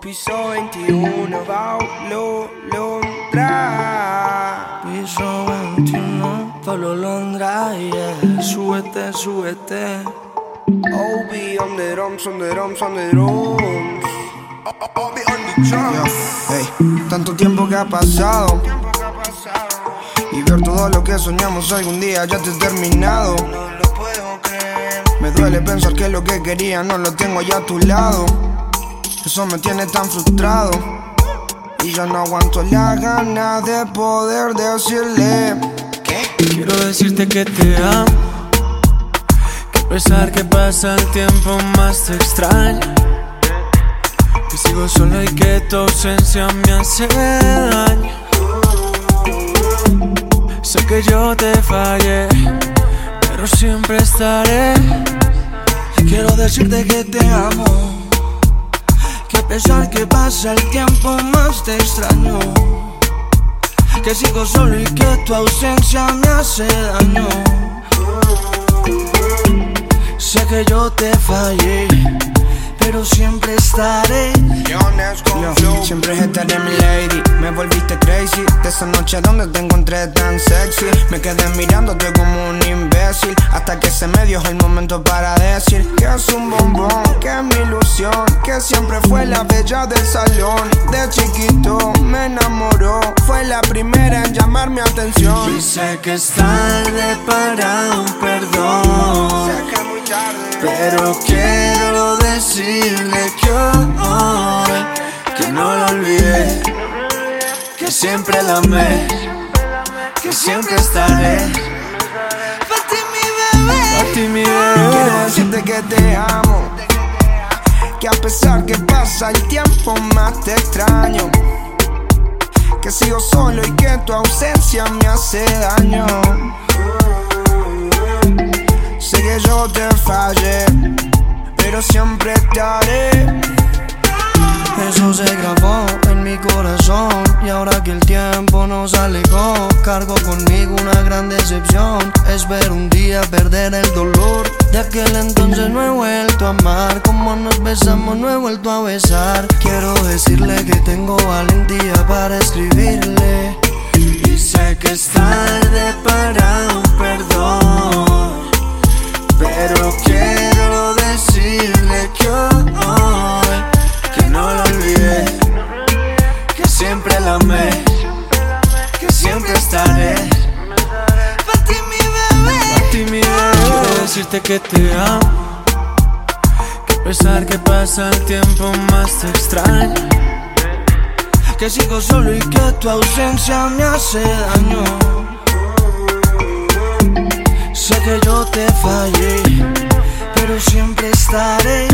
Piso 21, Paulo Londra. Piso 21, Paulo Londra, yeah. Súbete, súbete. Obi on the drums, on the drums, on the drums. Obi on the drums. Hey, tanto tiempo que ha pasado. Y ver todo lo que soñamos algún día ya te he terminado. No lo puedo creer. Me duele pensar que lo que quería no lo tengo ya a tu lado. Eso me tiene tan frustrado. Y ya no aguanto la gana de poder decirle que Quiero decirte que te amo. Que a pesar que pasa el tiempo más te extraño. Que sigo solo y que tu ausencia me hace daño. Sé que yo te fallé, pero siempre estaré. Quiero decirte que te amo. Que a pesar que pasa el tiempo más te extraño. Que sigo solo y que tu ausencia me hace daño. Sé que yo te fallé, pero siempre estaré. Yo siempre estaré mi lady, me volviste crazy. De esa noche donde te encontré tan sexy. Me quedé mirándote como un imbécil. Hasta que se me dio el momento para decir Que es un bombón, que es mi ilusión Que siempre fue la bella del salón. De chiquito me enamoró. Fue la primera en llamar mi atención. Y sé que es tarde para un perdón. Sé que es muy tarde. Pero quiero decirle que hoy que no lo olvidé, que siempre la amé, que siempre estaré. Para ti, mi bebé. Ti mi Quiero decirte que te amo. Que a pesar que pasa el tiempo más te extraño. Que sigo solo y que tu ausencia me hace daño. Sé que yo te fallé Pero siempre te haré Eso se grabó en mi corazón y ahora que el tiempo nos alejó, cargo conmigo una gran decepción. Espero un día perder el dolor. De aquel entonces no he vuelto a amar, como nos besamos no he vuelto a besar. Quiero decirle que tengo valentía para escribirle. Y sé que es tarde para un perdón, pero que siempre estaré. Para mi bebé, para ti mi bebé. Quiero decirte que te amo, que a pesar que pasa el tiempo más te extraño. Que sigo solo y que tu ausencia me hace daño. Sé que yo te fallé, pero siempre estaré